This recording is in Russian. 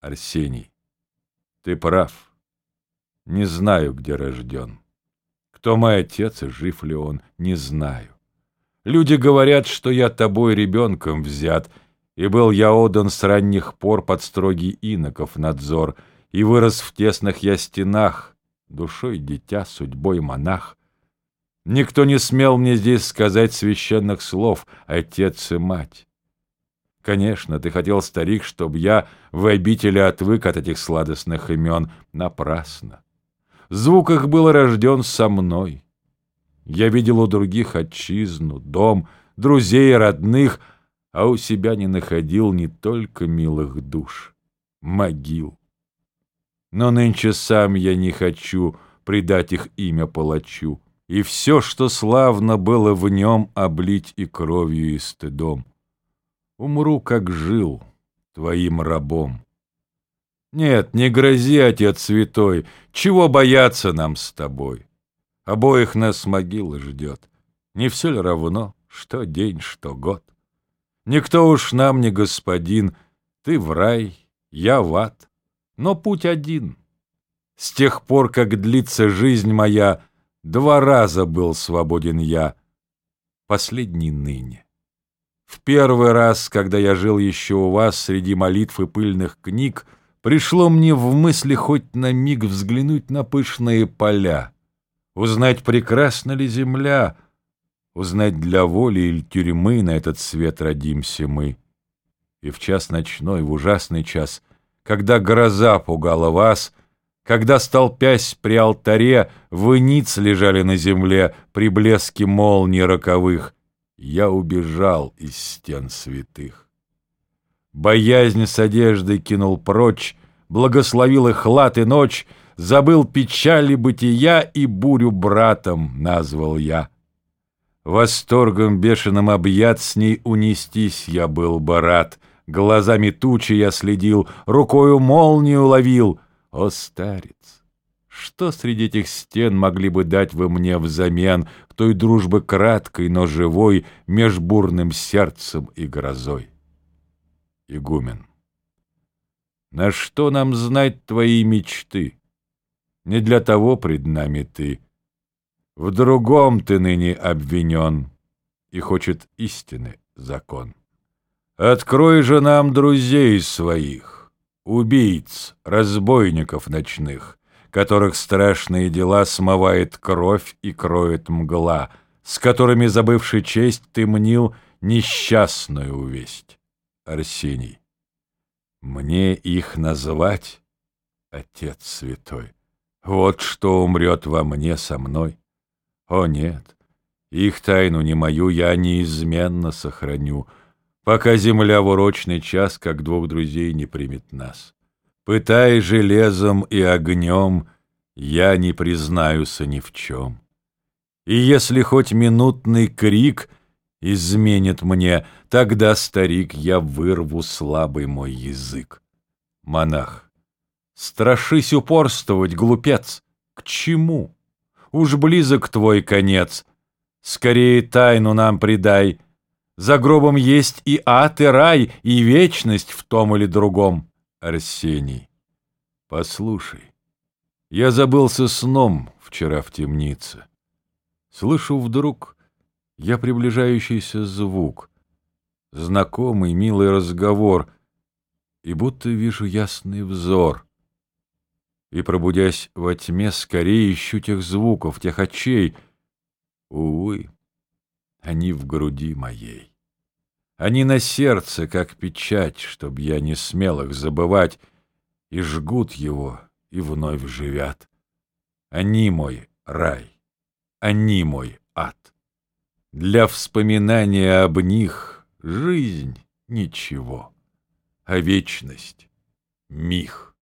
Арсений, ты прав. Не знаю, где рожден. Кто мой отец и жив ли он, не знаю. Люди говорят, что я тобой ребенком взят, и был я отдан с ранних пор под строгий иноков надзор, и вырос в тесных я стенах, душой дитя, судьбой монах. Никто не смел мне здесь сказать священных слов, отец и мать. Конечно, ты хотел, старик, чтобы я в обители отвык от этих сладостных имен. Напрасно. Звук их был рожден со мной. Я видел у других отчизну, дом, друзей, родных, а у себя не находил не только милых душ, могил. Но нынче сам я не хочу предать их имя палачу, и все, что славно было в нем, облить и кровью, и стыдом. Умру, как жил, твоим рабом. Нет, не грози, Отец Святой, чего бояться нам с тобой? Обоих нас могила ждет. Не все ли равно, что день, что год? Никто уж нам не господин, ты в рай, я в ад, но путь один. С тех пор, как длится жизнь моя, два раза был свободен я, последний ныне. Первый раз, когда я жил еще у вас среди молитв и пыльных книг, пришло мне в мысли хоть на миг взглянуть на пышные поля, Узнать, прекрасна ли земля, Узнать, для воли или тюрьмы На этот свет родимся мы. И в час ночной, в ужасный час, Когда гроза пугала вас, Когда, столпясь при алтаре, Вы ниц лежали на земле При блеске молний роковых, Я убежал из стен святых. Боязнь с одеждой кинул прочь, Благословил их лад и ночь, Забыл печали бытия и бурю братом назвал я. Восторгом бешеным объят с ней унестись я был бы рад. Глазами тучи я следил, рукою молнию ловил. О, старец! Что среди этих стен могли бы дать вы мне взамен той дружбы краткой, но живой, меж бурным сердцем и грозой? Игумен. На что нам знать твои мечты? Не для того пред нами ты. В другом ты ныне обвинен, и хочет истины закон. Открой же нам друзей своих, убийц, разбойников ночных, которых страшные дела смывает кровь и кроет мгла, с которыми, забывший честь, ты мнил несчастную увесть. Арсений. Мне их назвать, Отец Святой? Вот что умрет во мне со мной. О нет, их тайну не мою я неизменно сохраню, пока земля в урочный час, как двух друзей, не примет нас. Пытай железом и огнем, я не признаюся ни в чем. И если хоть минутный крик изменит мне, тогда, старик, я вырву слабый мой язык. Монах. Страшись упорствовать, глупец. К чему? Уж близок твой конец. Скорее тайну нам предай. За гробом есть и ад, и рай, и вечность в том или другом. Арсений. Послушай, я забылся сном вчера в темнице. Слышу вдруг я приближающийся звук, знакомый милый разговор, и будто вижу ясный взор — и, пробудясь во тьме, скорее ищу тех звуков, тех очей. Увы, они в груди моей. Они на сердце, как печать, чтоб я не смел их забывать, и жгут его, и вновь живят. Они мой рай, они мой ад. Для вспоминания об них жизнь — ничего, а вечность — миг.